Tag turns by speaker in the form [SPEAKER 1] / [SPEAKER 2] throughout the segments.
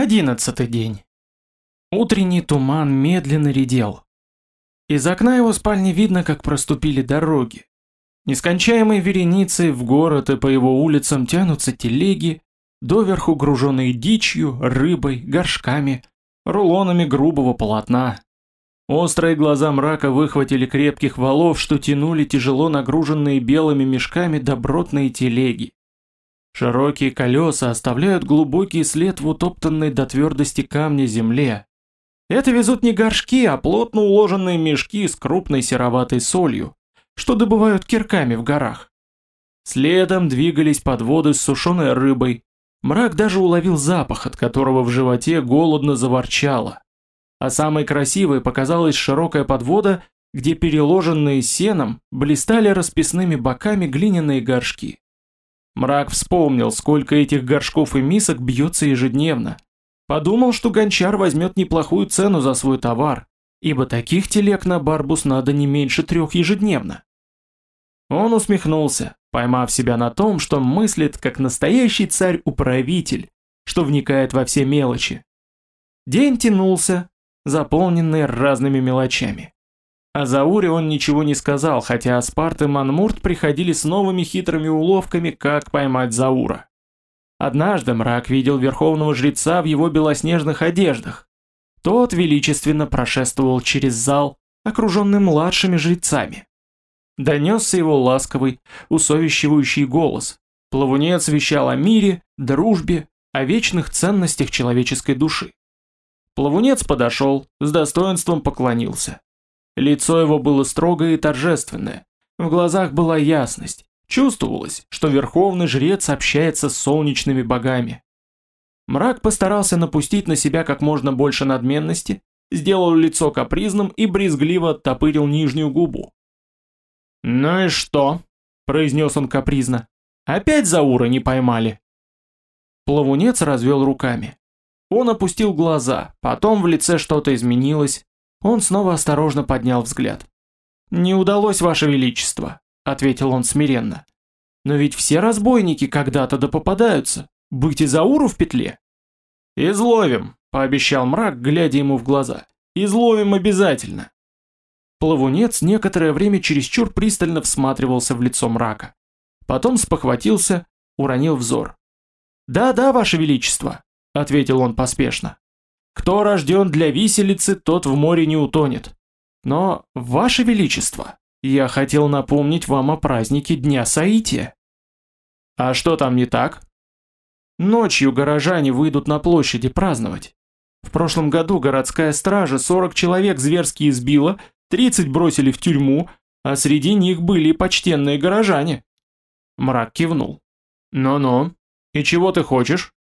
[SPEAKER 1] Одиннадцатый день. Утренний туман медленно редел. Из окна его спальни видно, как проступили дороги. Нескончаемой вереницей в город и по его улицам тянутся телеги, доверху груженные дичью, рыбой, горшками, рулонами грубого полотна. Острые глаза мрака выхватили крепких валов, что тянули тяжело нагруженные белыми мешками добротные телеги. Широкие колеса оставляют глубокий след в утоптанной до твердости камня земле. Это везут не горшки, а плотно уложенные мешки с крупной сероватой солью, что добывают кирками в горах. Следом двигались подводы с сушеной рыбой. Мрак даже уловил запах, от которого в животе голодно заворчало. А самой красивой показалась широкая подвода, где переложенные сеном блистали расписными боками глиняные горшки. Мрак вспомнил, сколько этих горшков и мисок бьется ежедневно. Подумал, что гончар возьмет неплохую цену за свой товар, ибо таких телег на Барбус надо не меньше трех ежедневно. Он усмехнулся, поймав себя на том, что мыслит как настоящий царь-управитель, что вникает во все мелочи. День тянулся, заполненный разными мелочами. О Зауре он ничего не сказал, хотя Аспарт и Манмурт приходили с новыми хитрыми уловками, как поймать Заура. Однажды мрак видел верховного жреца в его белоснежных одеждах. Тот величественно прошествовал через зал, окруженный младшими жрецами. Донесся его ласковый, усовещивающий голос. Плавунец вещал о мире, дружбе, о вечных ценностях человеческой души. Плавунец подошел, с достоинством поклонился. Лицо его было строгое и торжественное. В глазах была ясность. Чувствовалось, что верховный жрец общается с солнечными богами. Мрак постарался напустить на себя как можно больше надменности, сделал лицо капризным и брезгливо оттопырил нижнюю губу. «Ну и что?» – произнес он капризно. «Опять Заура не поймали?» Плавунец развел руками. Он опустил глаза, потом в лице что-то изменилось, он снова осторожно поднял взгляд. «Не удалось, Ваше Величество», — ответил он смиренно. «Но ведь все разбойники когда-то да попадаются. Быть Изауру в петле?» «Изловим», — пообещал мрак, глядя ему в глаза. «Изловим обязательно». Плавунец некоторое время чересчур пристально всматривался в лицо мрака. Потом спохватился, уронил взор. «Да-да, Ваше Величество», — ответил он поспешно. Кто рожден для виселицы, тот в море не утонет. Но, Ваше Величество, я хотел напомнить вам о празднике Дня Саития. А что там не так? Ночью горожане выйдут на площади праздновать. В прошлом году городская стража 40 человек зверски избила, 30 бросили в тюрьму, а среди них были и почтенные горожане. Мрак кивнул. «Ну-ну, и чего ты хочешь?»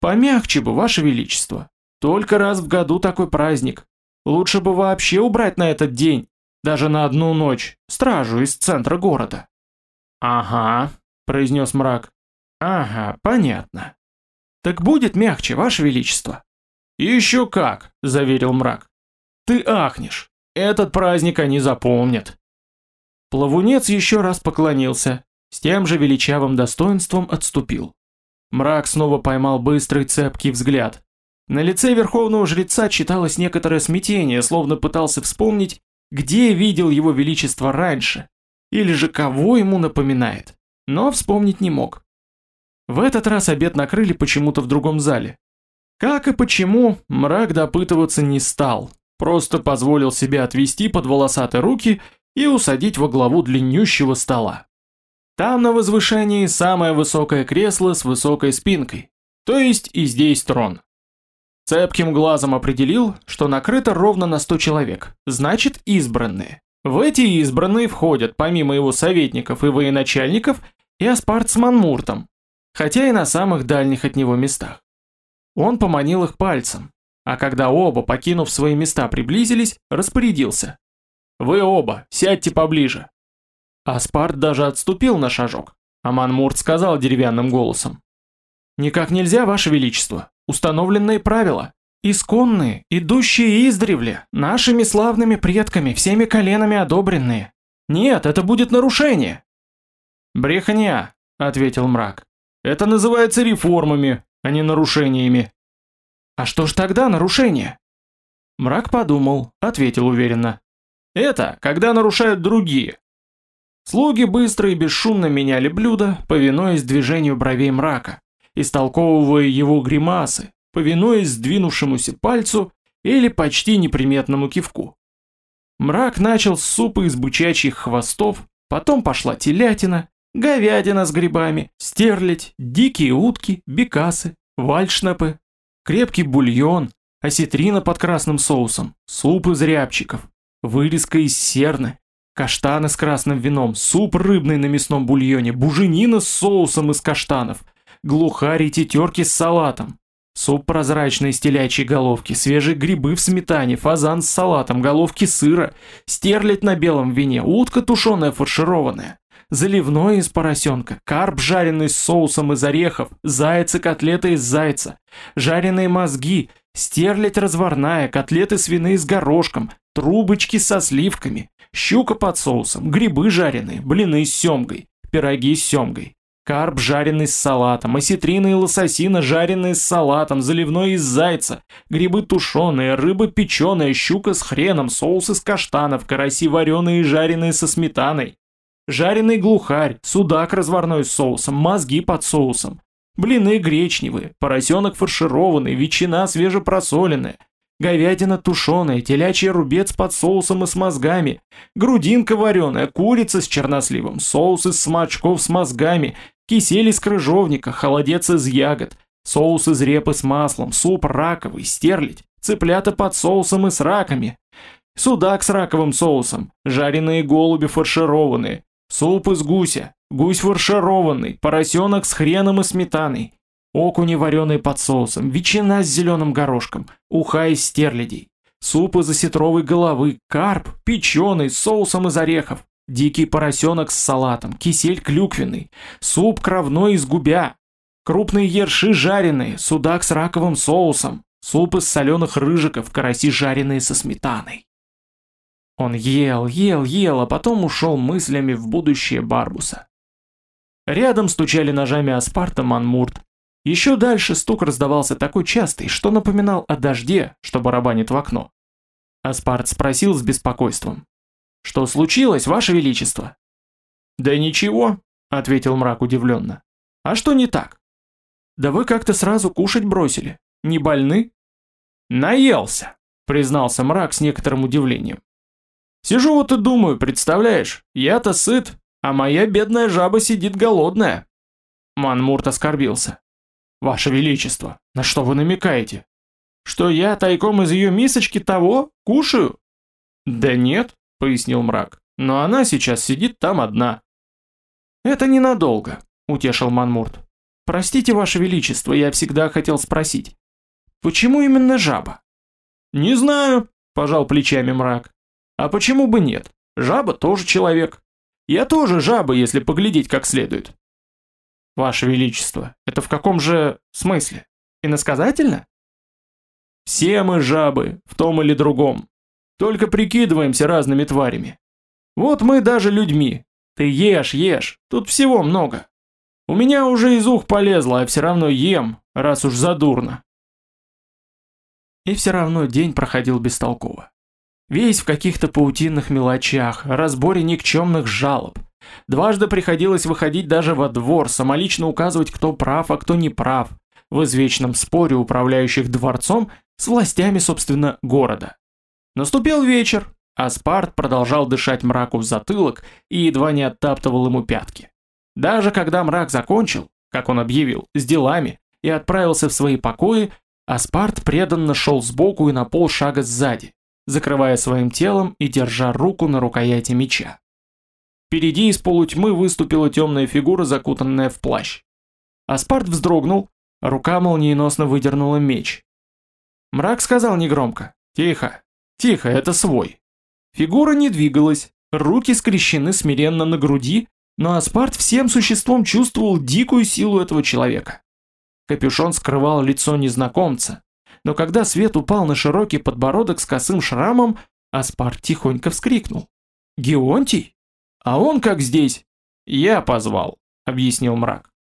[SPEAKER 1] «Помягче бы, Ваше Величество. Только раз в году такой праздник. Лучше бы вообще убрать на этот день, даже на одну ночь, стражу из центра города. Ага, произнес мрак. Ага, понятно. Так будет мягче, ваше величество. Еще как, заверил мрак. Ты ахнешь. Этот праздник они запомнят. Плавунец еще раз поклонился, с тем же величавым достоинством отступил. Мрак снова поймал быстрый цепкий взгляд. На лице верховного жреца читалось некоторое смятение, словно пытался вспомнить, где видел его величество раньше, или же кого ему напоминает, но вспомнить не мог. В этот раз обед накрыли почему-то в другом зале. Как и почему, мрак допытываться не стал, просто позволил себе отвести под волосатые руки и усадить во главу длиннющего стола. Там на возвышении самое высокое кресло с высокой спинкой, то есть и здесь трон. Цепким глазом определил, что накрыто ровно на 100 человек, значит избранные. В эти избранные входят, помимо его советников и военачальников, и Аспарт с Манмуртом, хотя и на самых дальних от него местах. Он поманил их пальцем, а когда оба, покинув свои места, приблизились, распорядился. «Вы оба, сядьте поближе». Аспарт даже отступил на шажок, а Манмурт сказал деревянным голосом. «Никак нельзя, Ваше Величество. Установленные правила. Исконные, идущие издревле, нашими славными предками, всеми коленами одобренные. Нет, это будет нарушение. Брехня, ответил мрак. Это называется реформами, а не нарушениями. А что ж тогда нарушение? Мрак подумал, ответил уверенно. Это, когда нарушают другие. Слуги быстро и бесшумно меняли блюда, повинуясь движению бровей мрака, истолковывая его гримасы, повинуясь сдвинувшемуся пальцу или почти неприметному кивку. Мрак начал с супа из бычачьих хвостов, потом пошла телятина, говядина с грибами, стерлядь, дикие утки, бекасы, вальшнапы, крепкий бульон, осетрина под красным соусом, суп из рябчиков, вырезка из серны, каштаны с красным вином, суп рыбный на мясном бульоне, буженина с соусом из каштанов, глухари тетерки с салатом, суп прозрачной из телячьей головки, свежие грибы в сметане, фазан с салатом, головки сыра, стерлядь на белом вине, утка тушеная фаршированная, заливной из поросенка, карп жареный с соусом из орехов, зайцы котлеты из зайца, жареные мозги, стерлядь разварная, котлеты свиные с горошком, трубочки со сливками, щука под соусом, грибы жареные, блины с семгой, пироги с семгой, карп жареный с салатом, осетрина и лососина жареные с салатом, заливной из зайца, грибы тушеные, рыба печеная, щука с хреном, соус из каштанов, караси вареные и жареные со сметаной, жареный глухарь, судак разварной с соусом, мозги под соусом, блины гречневые, поросенок фаршированный, ветчина свежепросоленная, говядина тушеная, телячий рубец под соусом и с мозгами, грудинка вареная, курица с черносливом, соус из смачков с мозгами, кисель из крыжовника, холодец из ягод, соус из репы с маслом, суп раковый, стерлядь, цыплята под соусом и с раками, судак с раковым соусом, жареные голуби фаршированные, суп из гуся, гусь фаршированный, поросенок с хреном и сметаной, окуни вареные под соусом, ветчина с зеленым горошком, уха из стерлядей, суп из осетровой головы, карп, печеный, с соусом из орехов, дикий поросенок с салатом, кисель клюквенный, суп кровной из губя, крупные ерши жареные, судак с раковым соусом, суп из соленых рыжиков, караси жареные со сметаной. Он ел, ел, ел, а потом ушел мыслями в будущее Барбуса. Рядом стучали ножами Аспарта Манмурт. Еще дальше стук раздавался такой частый, что напоминал о дожде, что барабанит в окно. Аспарт спросил с беспокойством. «Что случилось, Ваше Величество?» «Да ничего», — ответил мрак удивленно. «А что не так?» «Да вы как-то сразу кушать бросили. Не больны?» «Наелся», — признался мрак с некоторым удивлением. Сижу вот и думаю, представляешь, я-то сыт, а моя бедная жаба сидит голодная. Манмурт оскорбился. Ваше Величество, на что вы намекаете? Что я тайком из ее мисочки того кушаю? Да нет, пояснил мрак, но она сейчас сидит там одна. Это ненадолго, утешил Манмурт. Простите, Ваше Величество, я всегда хотел спросить. Почему именно жаба? Не знаю, пожал плечами мрак. А почему бы нет? Жаба тоже человек. Я тоже жаба, если поглядеть как следует. Ваше Величество, это в каком же смысле? Иносказательно? Все мы жабы, в том или другом. Только прикидываемся разными тварями. Вот мы даже людьми. Ты ешь, ешь, тут всего много. У меня уже из ух полезло, а все равно ем, раз уж задурно. И все равно день проходил бестолково. Весь в каких-то паутинных мелочах, разборе никчемных жалоб. Дважды приходилось выходить даже во двор, самолично указывать, кто прав, а кто не прав, в извечном споре управляющих дворцом с властями, собственно, города. Наступил вечер, а Спарт продолжал дышать мраку в затылок и едва не оттаптывал ему пятки. Даже когда мрак закончил, как он объявил, с делами и отправился в свои покои, Аспарт преданно шел сбоку и на полшага сзади, закрывая своим телом и держа руку на рукояти меча. Впереди из полутьмы выступила темная фигура, закутанная в плащ. Аспарт вздрогнул, рука молниеносно выдернула меч. Мрак сказал негромко «Тихо, тихо, это свой». Фигура не двигалась, руки скрещены смиренно на груди, но Аспарт всем существом чувствовал дикую силу этого человека. Капюшон скрывал лицо незнакомца, но когда свет упал на широкий подбородок с косым шрамом, Аспарт тихонько вскрикнул. «Геонтий? А он как здесь?» «Я позвал», — объяснил мрак.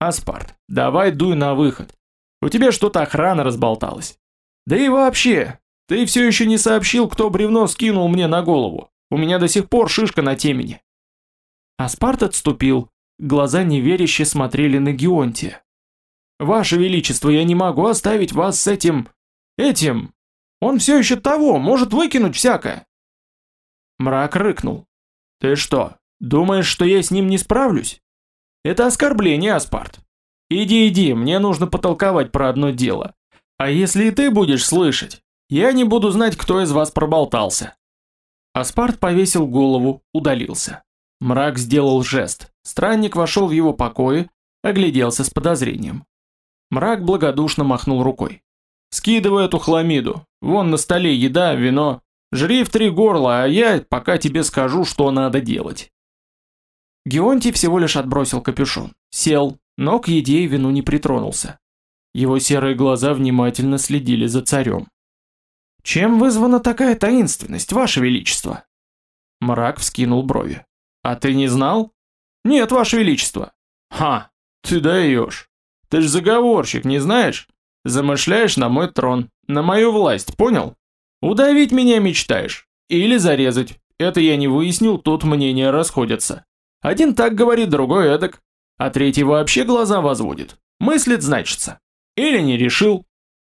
[SPEAKER 1] «Аспарт, давай дуй на выход. У тебя что-то охрана разболталась. Да и вообще, ты все еще не сообщил, кто бревно скинул мне на голову. У меня до сих пор шишка на темени. Аспарт отступил. Глаза неверяще смотрели на Геонтия. «Ваше Величество, я не могу оставить вас с этим... этим... Он все еще того, может выкинуть всякое!» Мрак рыкнул. «Ты что, думаешь, что я с ним не справлюсь? Это оскорбление, Аспарт. Иди, иди, мне нужно потолковать про одно дело. А если и ты будешь слышать, я не буду знать, кто из вас проболтался». Аспарт повесил голову, удалился. Мрак сделал жест. Странник вошел в его покои, огляделся с подозрением. Мрак благодушно махнул рукой. «Скидывай эту хламиду. Вон на столе еда, вино. Жри в три горла, а я пока тебе скажу, что надо делать. Геонтий всего лишь отбросил капюшон, сел, но к еде и вину не притронулся. Его серые глаза внимательно следили за царем. «Чем вызвана такая таинственность, ваше величество?» Мрак вскинул брови. «А ты не знал?» «Нет, ваше величество». «Ха, ты даешь. Ты ж заговорщик, не знаешь? Замышляешь на мой трон, на мою власть, понял? Удавить меня мечтаешь? Или зарезать? Это я не выяснил, тут мнения расходятся. Один так говорит, другой эдак. А третий вообще глаза возводит. Мыслит, значится. Или не решил.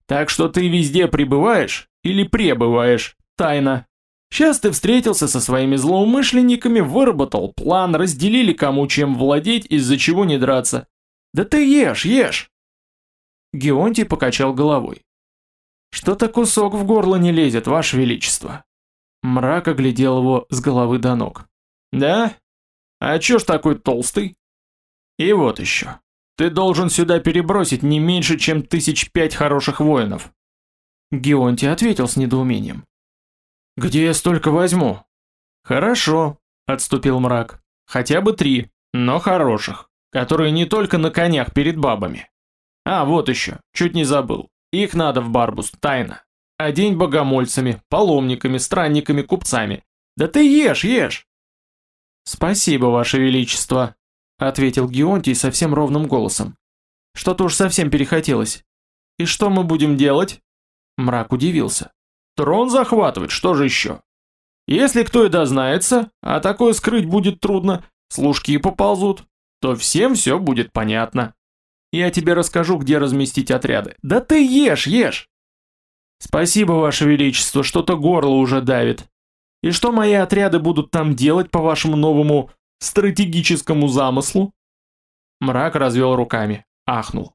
[SPEAKER 1] Так что ты везде пребываешь или пребываешь. Тайна. Сейчас ты встретился со своими злоумышленниками, выработал план, разделили кому чем владеть, из-за чего не драться. Да ты ешь, ешь. Геонтий покачал головой. Что-то кусок в горло не лезет, ваше величество. Мрак оглядел его с головы до ног. Да? А чё ж такой толстый? И вот еще. Ты должен сюда перебросить не меньше, чем тысяч пять хороших воинов. Геонтий ответил с недоумением. Где я столько возьму? Хорошо, отступил мрак. Хотя бы три, но хороших, которые не только на конях перед бабами. А, вот еще, чуть не забыл. Их надо в Барбус, тайно. А день богомольцами, паломниками, странниками, купцами. Да ты ешь, ешь!» «Спасибо, ваше величество», — ответил Геонтий совсем ровным голосом. «Что-то уж совсем перехотелось. И что мы будем делать?» Мрак удивился. «Трон захватывать, что же еще?» «Если кто и дознается, а такое скрыть будет трудно, служки поползут, то всем все будет понятно». Я тебе расскажу, где разместить отряды. Да ты ешь, ешь. Спасибо, ваше величество, что-то горло уже давит. И что мои отряды будут там делать по вашему новому стратегическому замыслу? Мрак развел руками, ахнул.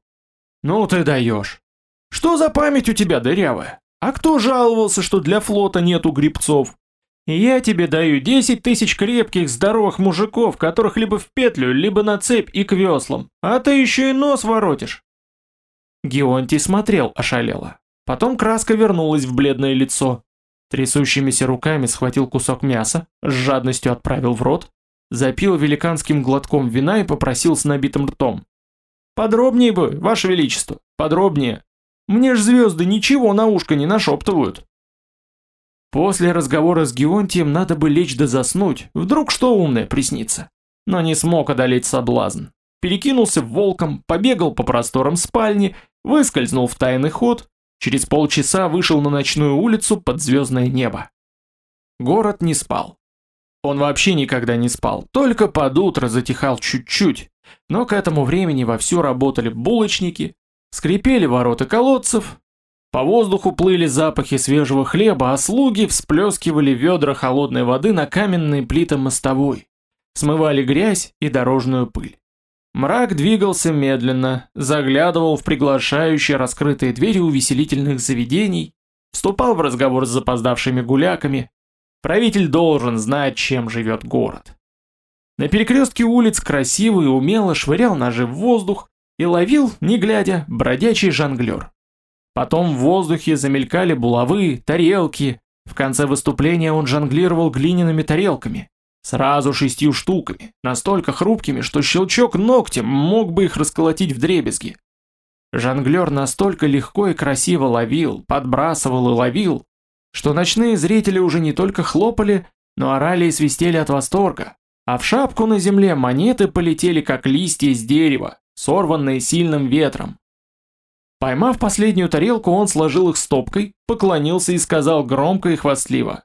[SPEAKER 1] Ну ты даешь. Что за память у тебя дырявая? А кто жаловался, что для флота нету грибцов? Я тебе даю 10 тысяч крепких, здоровых мужиков, которых либо в петлю, либо на цепь и к веслам. А ты еще и нос воротишь. Геонтий смотрел ошалело. Потом краска вернулась в бледное лицо. Трясущимися руками схватил кусок мяса, с жадностью отправил в рот, запил великанским глотком вина и попросил с набитым ртом. «Подробнее бы, ваше величество, подробнее. Мне ж звезды ничего на ушко не нашептывают». После разговора с Геонтием надо бы лечь да заснуть, вдруг что умное приснится. Но не смог одолеть соблазн. Перекинулся волком, побегал по просторам спальни, выскользнул в тайный ход, через полчаса вышел на ночную улицу под звездное небо. Город не спал. Он вообще никогда не спал, только под утро затихал чуть-чуть, но к этому времени вовсю работали булочники, скрипели ворота колодцев, по воздуху плыли запахи свежего хлеба, а слуги всплескивали ведра холодной воды на каменные плиты мостовой, смывали грязь и дорожную пыль. Мрак двигался медленно, заглядывал в приглашающие раскрытые двери увеселительных заведений, вступал в разговор с запоздавшими гуляками. Правитель должен знать, чем живет город. На перекрестке улиц красиво и умело швырял ножи в воздух и ловил, не глядя, бродячий жонглер. Потом в воздухе замелькали булавы, тарелки. В конце выступления он жонглировал глиняными тарелками. Сразу шестью штуками, настолько хрупкими, что щелчок ногтем мог бы их расколотить в дребезги. Жонглер настолько легко и красиво ловил, подбрасывал и ловил, что ночные зрители уже не только хлопали, но орали и свистели от восторга, а в шапку на земле монеты полетели как листья с дерева, сорванные сильным ветром. Поймав последнюю тарелку, он сложил их стопкой, поклонился и сказал громко и хвастливо.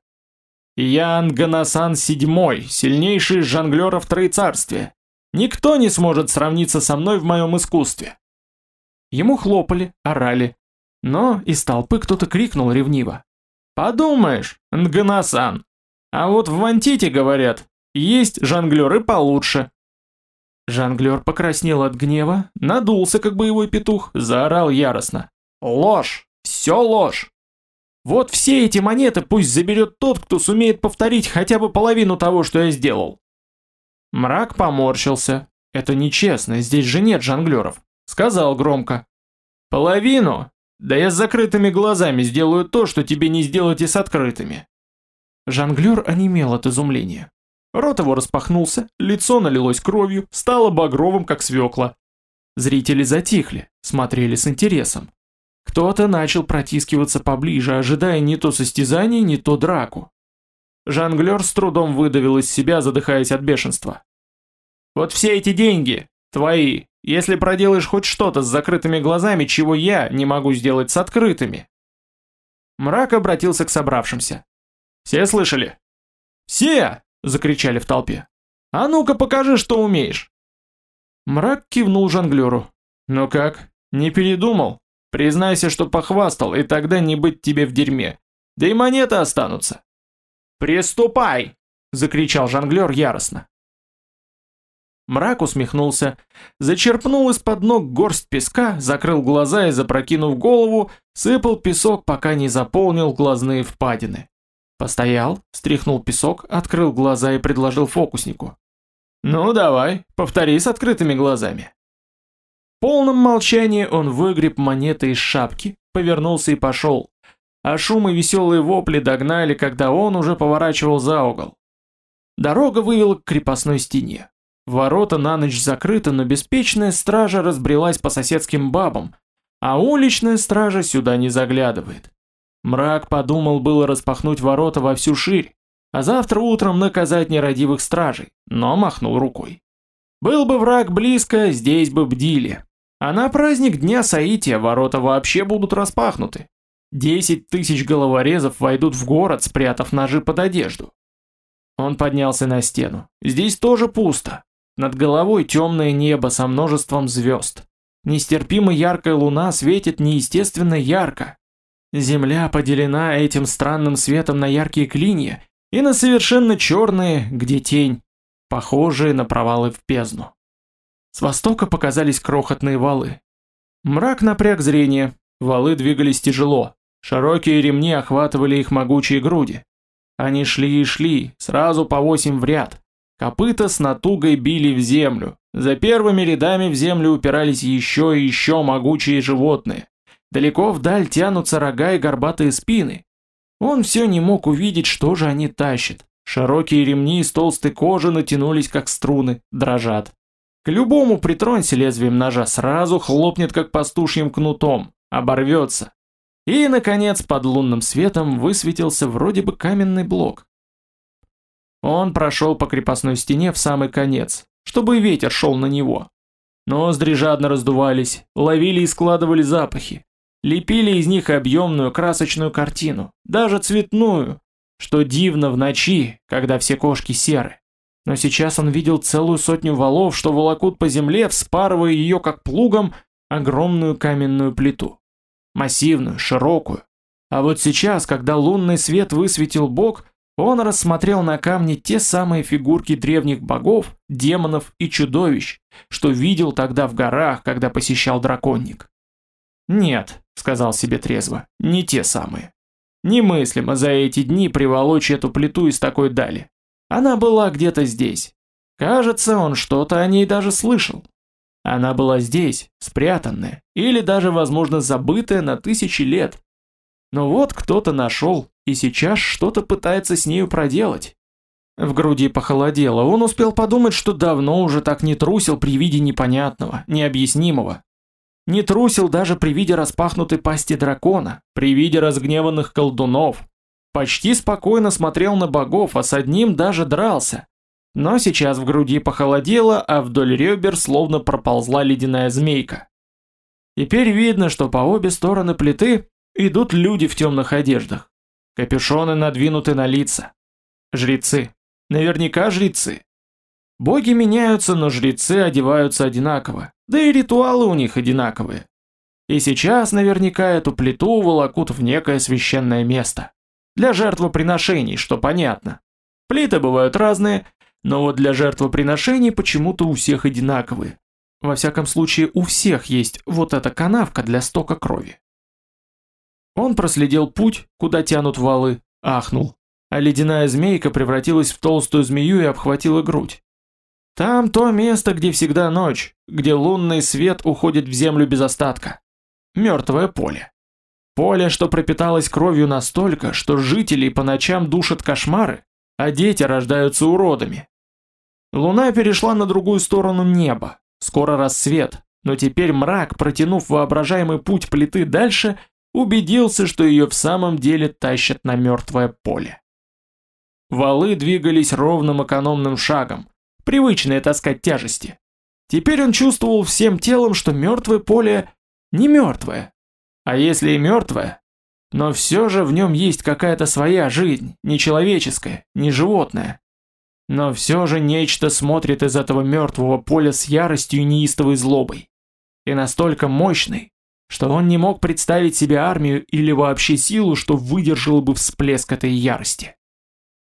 [SPEAKER 1] «Ян Ганасан седьмой, сильнейший из жонглеров Троецарствия. Никто не сможет сравниться со мной в моем искусстве». Ему хлопали, орали. Но из толпы кто-то крикнул ревниво. «Подумаешь, Нганасан, а вот в Вантите, говорят, есть жонглеры получше». Жонглер покраснел от гнева, надулся, как боевой петух, заорал яростно. «Ложь! Все ложь! Вот все эти монеты пусть заберет тот, кто сумеет повторить хотя бы половину того, что я сделал». Мрак поморщился. «Это нечестно, здесь же нет жонглеров». Сказал громко. «Половину? Да я с закрытыми глазами сделаю то, что тебе не сделать и с открытыми». Жонглер онемел от изумления. Рот его распахнулся, лицо налилось кровью, стало багровым, как свекла. Зрители затихли, смотрели с интересом. Кто-то начал протискиваться поближе, ожидая не то состязание, не то драку. Жонглер с трудом выдавил из себя, задыхаясь от бешенства. «Вот все эти деньги, твои, если проделаешь хоть что-то с закрытыми глазами, чего я не могу сделать с открытыми». Мрак обратился к собравшимся. «Все слышали?» «Все!» Закричали в толпе. А ну-ка покажи, что умеешь. Мрак кивнул жонглеру. Ну как, не передумал? Признайся, что похвастал, и тогда не быть тебе в дерьме. Да и монеты останутся. Приступай! закричал жонглер яростно. Мрак усмехнулся, зачерпнул из-под ног горсть песка, закрыл глаза и, запрокинув голову, сыпал песок, пока не заполнил глазные впадины. Постоял, стряхнул песок, открыл глаза и предложил фокуснику. «Ну давай, повтори с открытыми глазами». В полном молчании он выгреб монеты из шапки, повернулся и пошел. А шум и веселые вопли догнали, когда он уже поворачивал за угол. Дорога вывела к крепостной стене. Ворота на ночь закрыты, но беспечная стража разбрелась по соседским бабам, а уличная стража сюда не заглядывает. Мрак подумал было распахнуть ворота во всю ширь, а завтра утром наказать нерадивых стражей, но махнул рукой. Был бы враг близко, здесь бы бдили. А на праздник Дня Саития ворота вообще будут распахнуты. Десять тысяч головорезов войдут в город, спрятав ножи под одежду. Он поднялся на стену. Здесь тоже пусто. Над головой темное небо со множеством звезд. Нестерпимо яркая луна светит неестественно ярко, Земля поделена этим странным светом на яркие клинья и на совершенно черные, где тень, похожие на провалы в бездну. С востока показались крохотные валы. Мрак напряг зрение, валы двигались тяжело, широкие ремни охватывали их могучие груди. Они шли и шли, сразу по восемь в ряд. Копыта с натугой били в землю. За первыми рядами в землю упирались еще и еще могучие животные. Далеко вдаль тянутся рога и горбатые спины. Он все не мог увидеть, что же они тащат. Широкие ремни из толстой кожи натянулись, как струны, дрожат. К любому притронься лезвием ножа, сразу хлопнет, как пастушьим кнутом, оборвется. И, наконец, под лунным светом высветился вроде бы каменный блок. Он прошел по крепостной стене в самый конец, чтобы ветер шел на него. Ноздри жадно раздувались, ловили и складывали запахи. Лепили из них объемную красочную картину, даже цветную, что дивно в ночи, когда все кошки серы. Но сейчас он видел целую сотню валов, что волокут по земле, вспарывая ее как плугом огромную каменную плиту. Массивную, широкую. А вот сейчас, когда лунный свет высветил бок, он рассмотрел на камне те самые фигурки древних богов, демонов и чудовищ, что видел тогда в горах, когда посещал драконник. Нет, сказал себе трезво, не те самые. Немыслимо за эти дни приволочь эту плиту из такой дали. Она была где-то здесь. Кажется, он что-то о ней даже слышал. Она была здесь, спрятанная, или даже, возможно, забытая на тысячи лет. Но вот кто-то нашел, и сейчас что-то пытается с нею проделать. В груди похолодело, он успел подумать, что давно уже так не трусил при виде непонятного, необъяснимого, не трусил даже при виде распахнутой пасти дракона, при виде разгневанных колдунов. Почти спокойно смотрел на богов, а с одним даже дрался. Но сейчас в груди похолодело, а вдоль ребер словно проползла ледяная змейка. Теперь видно, что по обе стороны плиты идут люди в темных одеждах. Капюшоны надвинуты на лица. Жрецы. Наверняка жрецы. Боги меняются, но жрецы одеваются одинаково, да и ритуалы у них одинаковые. И сейчас наверняка эту плиту волокут в некое священное место. Для жертвоприношений, что понятно. Плиты бывают разные, но вот для жертвоприношений почему-то у всех одинаковые. Во всяком случае, у всех есть вот эта канавка для стока крови. Он проследил путь, куда тянут валы, ахнул, а ледяная змейка превратилась в толстую змею и обхватила грудь. Там то место, где всегда ночь, где лунный свет уходит в землю без остатка. Мертвое поле. Поле, что пропиталось кровью настолько, что жителей по ночам душат кошмары, а дети рождаются уродами. Луна перешла на другую сторону неба. Скоро рассвет, но теперь мрак, протянув воображаемый путь плиты дальше, убедился, что ее в самом деле тащат на мертвое поле. Валы двигались ровным экономным шагом, привычное таскать тяжести. Теперь он чувствовал всем телом, что мертвое поле не мертвое. А если и мертвое, но все же в нем есть какая-то своя жизнь, не человеческая, не животная. Но все же нечто смотрит из этого мертвого поля с яростью и неистовой злобой. И настолько мощной, что он не мог представить себе армию или вообще силу, что выдержала бы всплеск этой ярости.